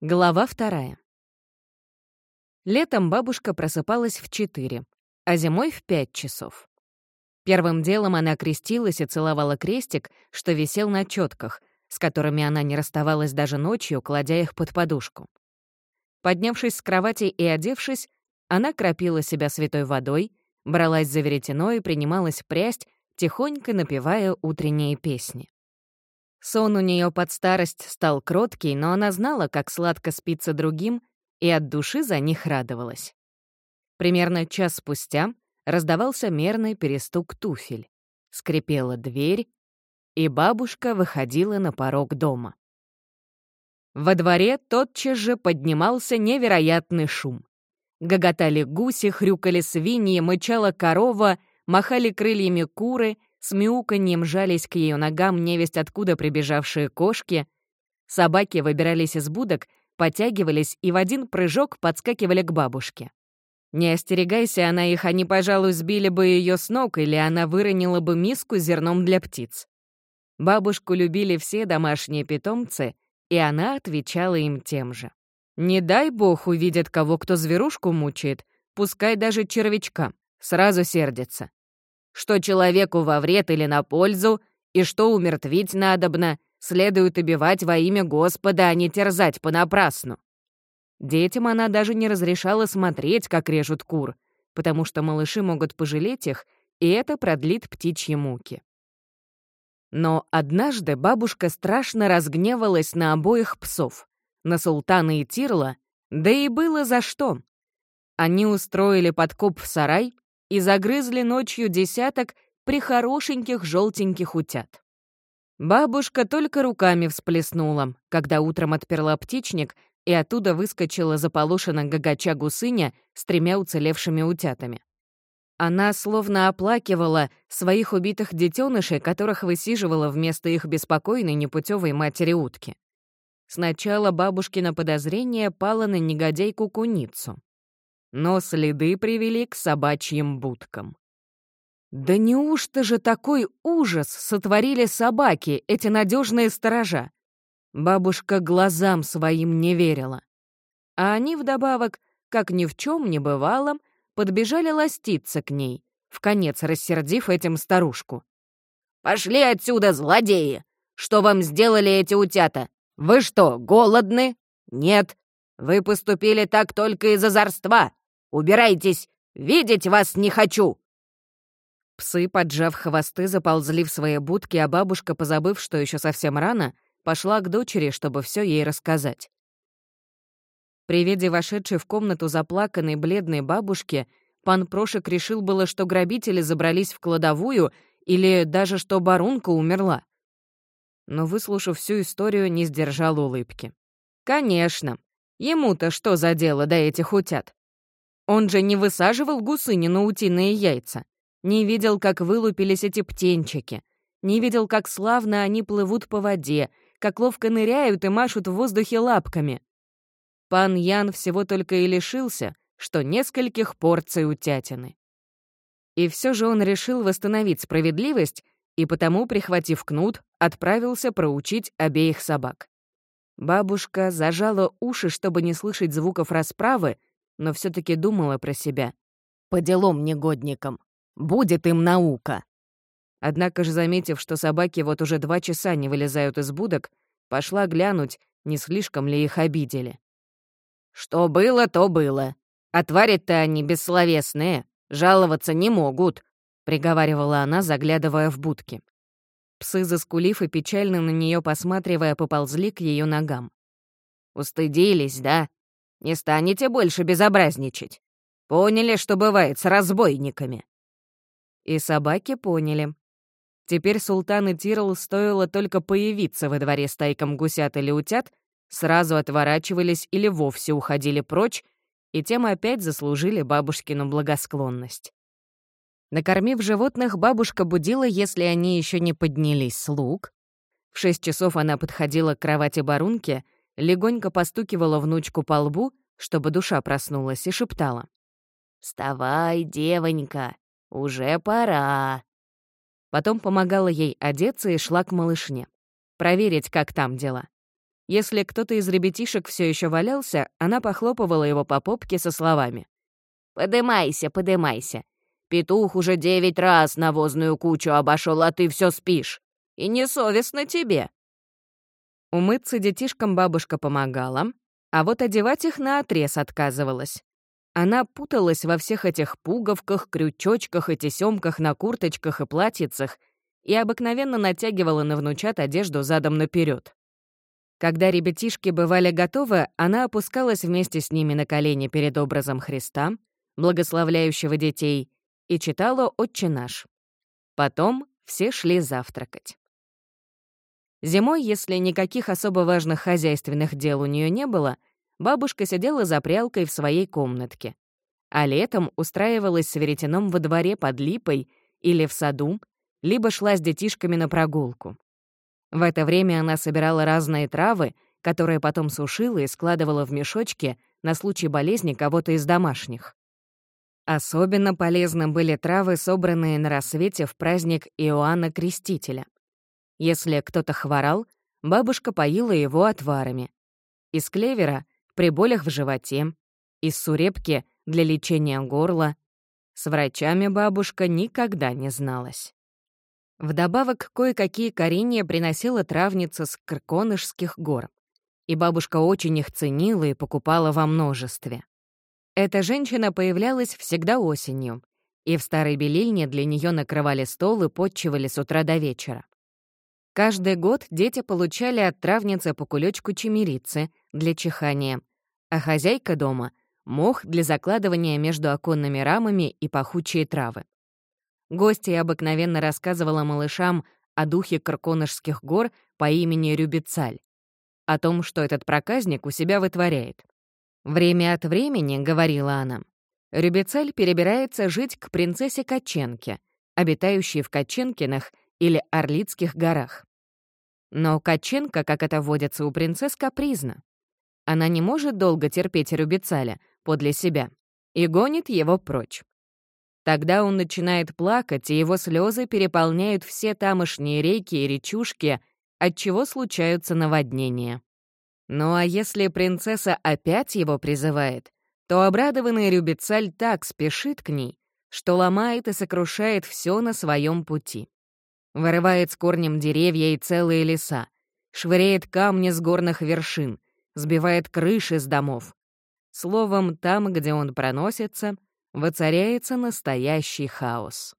Глава вторая. Летом бабушка просыпалась в 4, а зимой в 5 часов. Первым делом она крестилась и целовала крестик, что висел на четках, с которыми она не расставалась даже ночью, кладя их под подушку. Поднявшись с кровати и одевшись, она кропила себя святой водой, бралась за веретено и принималась прясть, тихонько напевая утренние песни. Сон у нее под старость стал кроткий, но она знала, как сладко спится другим, и от души за них радовалась. Примерно час спустя раздавался мерный перестук туфель. Скрипела дверь, и бабушка выходила на порог дома. Во дворе тотчас же поднимался невероятный шум. Гоготали гуси, хрюкали свиньи, мычала корова, махали крыльями куры — с мяуканьем жались к ее ногам невесть откуда прибежавшие кошки. Собаки выбирались из будок, подтягивались и в один прыжок подскакивали к бабушке. Не остерегайся она их, они, пожалуй, сбили бы ее с ног, или она выронила бы миску с зерном для птиц. Бабушку любили все домашние питомцы, и она отвечала им тем же. Не дай бог увидят кого, кто зверушку мучает, пускай даже червячка, сразу сердится что человеку во вред или на пользу, и что умертвить надобно, следует убивать во имя Господа, а не терзать понапрасну. Детям она даже не разрешала смотреть, как режут кур, потому что малыши могут пожалеть их, и это продлит птичьи муки. Но однажды бабушка страшно разгневалась на обоих псов, на султана и Тирла, да и было за что. Они устроили подкоп в сарай, и загрызли ночью десяток прихорошеньких желтеньких утят. Бабушка только руками всплеснула, когда утром отперла птичник, и оттуда выскочила заполошена гагача гусыня с тремя уцелевшими утятами. Она словно оплакивала своих убитых детенышей, которых высиживала вместо их беспокойной непутевой матери утки. Сначала бабушкино подозрение пало на негодяйку-куницу но следы привели к собачьим будкам. Да неужто же такой ужас сотворили собаки, эти надежные сторожа? Бабушка глазам своим не верила. А они вдобавок, как ни в чем не бывало, подбежали ластиться к ней, в конец рассердив этим старушку. «Пошли отсюда, злодеи! Что вам сделали эти утята? Вы что, голодны? Нет, вы поступили так только из озорства. Убирайтесь! Видеть вас не хочу!» Псы, поджав хвосты, заползли в свои будки, а бабушка, позабыв, что еще совсем рано, пошла к дочери, чтобы все ей рассказать. При виде вошедшей в комнату заплаканной бледной бабушки, пан Прошек решил было, что грабители забрались в кладовую или даже что барунка умерла. Но, выслушав всю историю, не сдержал улыбки. «Конечно. Ему-то что за дело до этих утят? Он же не высаживал гусыни на утиные яйца, не видел, как вылупились эти птенчики, не видел, как славно они плывут по воде, как ловко ныряют и машут в воздухе лапками. Пан Ян всего только и лишился, что нескольких порций утятины. И все же он решил восстановить справедливость и потому, прихватив кнут, отправился проучить обеих собак. Бабушка зажала уши, чтобы не слышать звуков расправы, но все таки думала про себя. «По делам негодникам. Будет им наука!» Однако же, заметив, что собаки вот уже два часа не вылезают из будок, пошла глянуть, не слишком ли их обидели. «Что было, то было. А твари-то они бессловесные, жаловаться не могут», — приговаривала она, заглядывая в будки. Псы, заскулив и печально на нее посматривая, поползли к ее ногам. «Устыдились, да? Не станете больше безобразничать. Поняли, что бывает с разбойниками?» И собаки поняли. Теперь султан и Тирл стоило только появиться во дворе стайком гусят или утят, сразу отворачивались или вовсе уходили прочь, и тем опять заслужили бабушкину благосклонность. Накормив животных, бабушка будила, если они еще не поднялись с лук. В шесть часов она подходила к кровати барунки — легонько постукивала внучку по лбу, чтобы душа проснулась, и шептала. «Вставай, девонька, уже пора». Потом помогала ей одеться и шла к малышне. Проверить, как там дела. Если кто-то из ребятишек все еще валялся, она похлопывала его по попке со словами. «Подымайся, подымайся. Петух уже девять раз навозную кучу обошел, а ты все спишь. И несовестно тебе». Умыться детишкам бабушка помогала, а вот одевать их наотрез отказывалась. Она путалась во всех этих пуговках, крючочках и тесёмках на курточках и платьицах и обыкновенно натягивала на внучат одежду задом наперед. Когда ребятишки бывали готовы, она опускалась вместе с ними на колени перед образом Христа, благословляющего детей, и читала «Отче наш». Потом все шли завтракать. Зимой, если никаких особо важных хозяйственных дел у нее не было, бабушка сидела за прялкой в своей комнатке. А летом устраивалась с веретеном во дворе под липой или в саду, либо шла с детишками на прогулку. В это время она собирала разные травы, которые потом сушила и складывала в мешочки на случай болезни кого-то из домашних. Особенно полезны были травы, собранные на рассвете в праздник Иоанна Крестителя — если кто-то хворал, бабушка поила его отварами. Из клевера — при болях в животе, из сурепки — для лечения горла. С врачами бабушка никогда не зналась. Вдобавок, кое-какие коренья приносила травница с Крконышских гор, и бабушка очень их ценила и покупала во множестве. Эта женщина появлялась всегда осенью, и в старой белильне для нее накрывали стол и подчивали с утра до вечера. Каждый год дети получали от травницы по кулечку чемерицы для чихания, а хозяйка дома — мох для закладывания между оконными рамами и пахучие травы. Гостья обыкновенно рассказывала малышам о духе Карконышских гор по имени Рюбицаль, о том, что этот проказник у себя вытворяет. «Время от времени», — говорила она, — Рюбицаль перебирается жить к принцессе Каченке, обитающей в Каченкинах или Орлицких горах. Но Каченко, как это водится у принцесс, капризна. Она не может долго терпеть Рюбицаля подле себя и гонит его прочь. Тогда он начинает плакать, и его слезы переполняют все тамошние реки и речушки, отчего случаются наводнения. Ну а если принцесса опять его призывает, то обрадованный Рюбицаль так спешит к ней, что ломает и сокрушает все на своем пути. Вырывает с корнем деревья и целые леса, швыряет камни с горных вершин, сбивает крыши с домов. Словом, там, где он проносится, воцаряется настоящий хаос.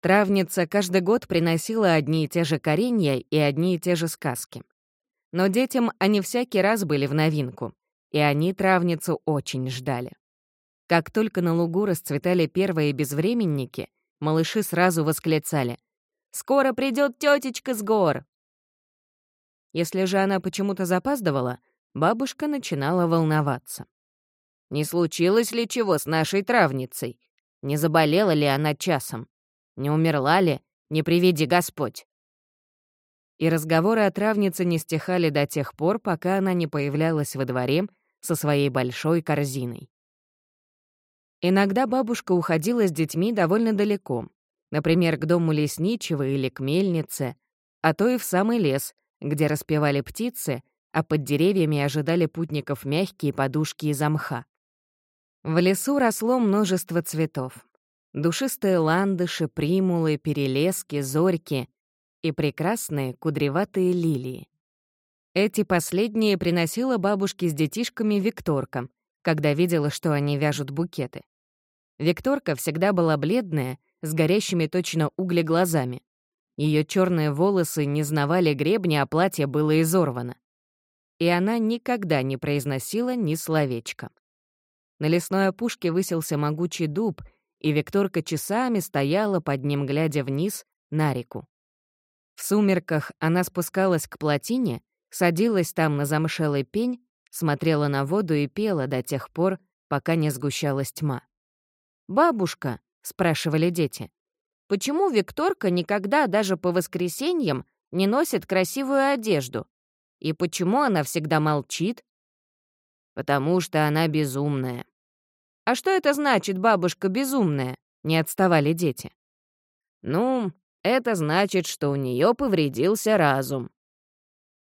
Травница каждый год приносила одни и те же коренья и одни и те же сказки. Но детям они всякий раз были в новинку, и они травницу очень ждали. Как только на лугу расцветали первые безвременники, малыши сразу восклицали Скоро придет тетечка с гор!» Если же она почему-то запаздывала, бабушка начинала волноваться. Не случилось ли чего с нашей травницей? Не заболела ли она часом? Не умерла ли? Не приведи Господь. И разговоры о травнице не стихали до тех пор, пока она не появлялась во дворе со своей большой корзиной. Иногда бабушка уходила с детьми довольно далеко, например, к дому лесничего или к мельнице, а то и в самый лес, где распевали птицы, а под деревьями ожидали путников мягкие подушки из мха. В лесу росло множество цветов. Душистые ландыши, примулы, перелески, зорьки и прекрасные кудреватые лилии. Эти последние приносила бабушке с детишками Викторка, когда видела, что они вяжут букеты. Викторка всегда была бледная с горящими точно угли глазами. Ее черные волосы не знавали гребни, а платье было изорвано. И она никогда не произносила ни словечка. На лесной опушке высился могучий дуб, и Викторка часами стояла под ним, глядя вниз на реку. В сумерках она спускалась к плотине, садилась там на замшелый пень, смотрела на воду и пела до тех пор, пока не сгущалась тьма. «Бабушка», — спрашивали дети. «Почему Викторка никогда даже по воскресеньям не носит красивую одежду? И почему она всегда молчит?» «Потому что она безумная». «А что это значит, бабушка безумная?» — не отставали дети. «Ну, это значит, что у нее повредился разум».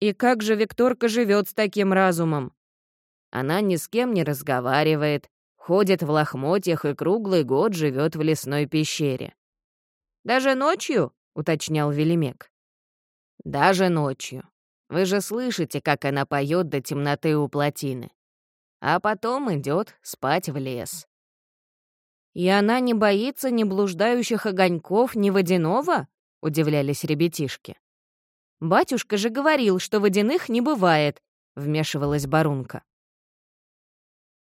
И как же Викторка живет с таким разумом? Она ни с кем не разговаривает, ходит в лохмотьях и круглый год живет в лесной пещере. «Даже ночью?» — уточнял Велимек. «Даже ночью. Вы же слышите, как она поет до темноты у плотины. А потом идет спать в лес». «И она не боится ни блуждающих огоньков, ни водяного?» — удивлялись ребятишки. «Батюшка же говорил, что водяных не бывает», — вмешивалась Барунка.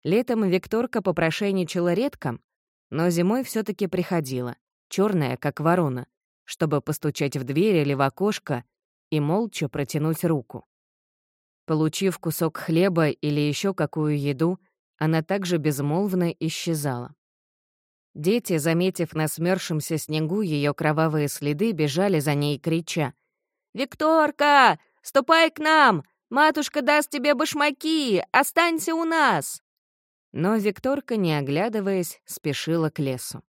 Летом Викторка попрошайничала редко, но зимой все таки приходила, черная, как ворона, чтобы постучать в дверь или в окошко и молча протянуть руку. Получив кусок хлеба или еще какую еду, она также безмолвно исчезала. Дети, заметив на смёрзшемся снегу ее кровавые следы, бежали за ней, крича. «Викторка, ступай к нам! Матушка даст тебе башмаки! Останься у нас!» Но Викторка, не оглядываясь, спешила к лесу.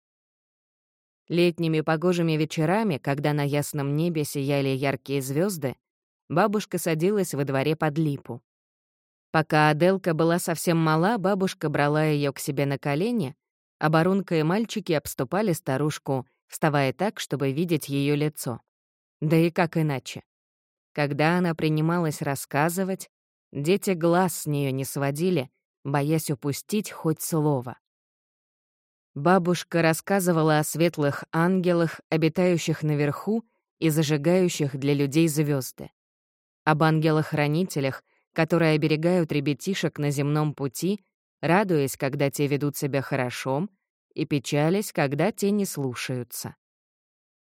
Летними погожими вечерами, когда на ясном небе сияли яркие звезды, бабушка садилась во дворе под липу. Пока Аделка была совсем мала, бабушка брала ее к себе на колени, а и мальчики обступали старушку, вставая так, чтобы видеть ее лицо. Да и как иначе? Когда она принималась рассказывать, дети глаз с нее не сводили, боясь упустить хоть слово. Бабушка рассказывала о светлых ангелах, обитающих наверху и зажигающих для людей звезды, об ангелах-хранителях, которые оберегают ребятишек на земном пути, радуясь, когда те ведут себя хорошо, и печались, когда те не слушаются.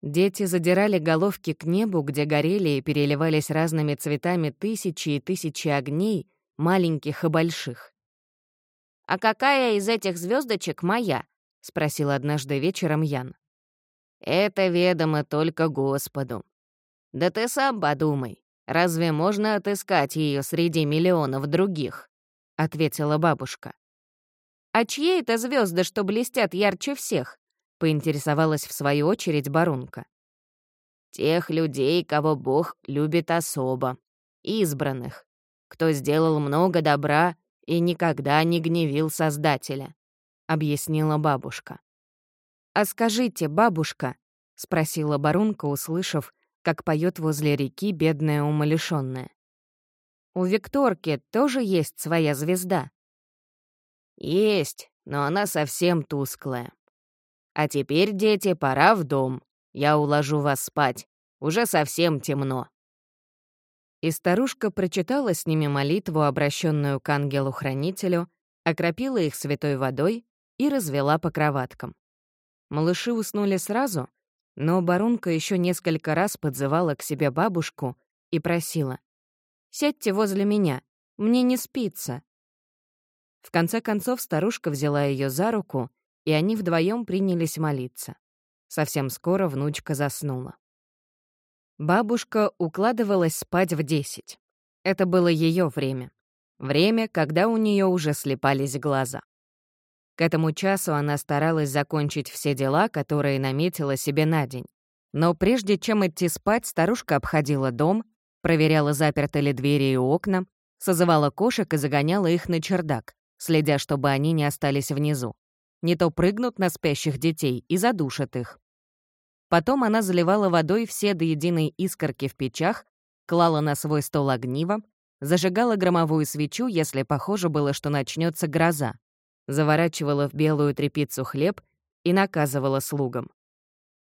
Дети задирали головки к небу, где горели и переливались разными цветами тысячи и тысячи огней, маленьких и больших. «А какая из этих звездочек моя?» — спросил однажды вечером Ян. «Это ведомо только Господу. Да ты сам подумай, разве можно отыскать ее среди миллионов других?» — ответила бабушка. «А чьи это звезды, что блестят ярче всех?» — поинтересовалась в свою очередь Барунка. «Тех людей, кого Бог любит особо, избранных, кто сделал много добра и никогда не гневил Создателя», — объяснила бабушка. «А скажите, бабушка», — спросила Барунка, услышав, как поет возле реки бедная умалишённая. «У Викторки тоже есть своя звезда?» «Есть, но она совсем тусклая. А теперь, дети, пора в дом. Я уложу вас спать. Уже совсем темно». И старушка прочитала с ними молитву, обращенную к ангелу-хранителю, окропила их святой водой и развела по кроваткам. Малыши уснули сразу, но барунка еще несколько раз подзывала к себе бабушку и просила «Сядьте возле меня, мне не спится». В конце концов старушка взяла ее за руку, и они вдвоем принялись молиться. Совсем скоро внучка заснула. Бабушка укладывалась спать в десять. Это было ее время. Время, когда у нее уже слепались глаза. К этому часу она старалась закончить все дела, которые наметила себе на день. Но прежде чем идти спать, старушка обходила дом, проверяла, заперты ли двери и окна, созывала кошек и загоняла их на чердак, следя, чтобы они не остались внизу. Не то прыгнут на спящих детей и задушат их. Потом она заливала водой все до единой искорки в печах, клала на свой стол огниво, зажигала громовую свечу, если похоже было, что начнется гроза, заворачивала в белую тряпицу хлеб и наказывала слугам.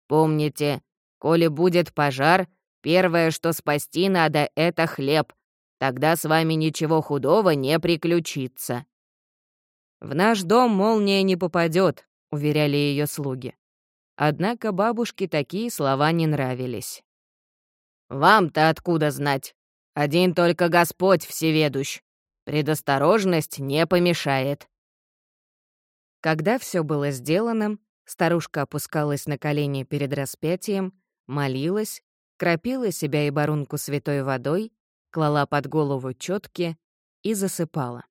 «Помните, коли будет пожар, первое, что спасти надо, — это хлеб. Тогда с вами ничего худого не приключится». «В наш дом молния не попадет, уверяли ее слуги. Однако бабушке такие слова не нравились. «Вам-то откуда знать? Один только Господь всеведущ. Предосторожность не помешает». Когда все было сделано, старушка опускалась на колени перед распятием, молилась, кропила себя и барунку святой водой, клала под голову четки и засыпала.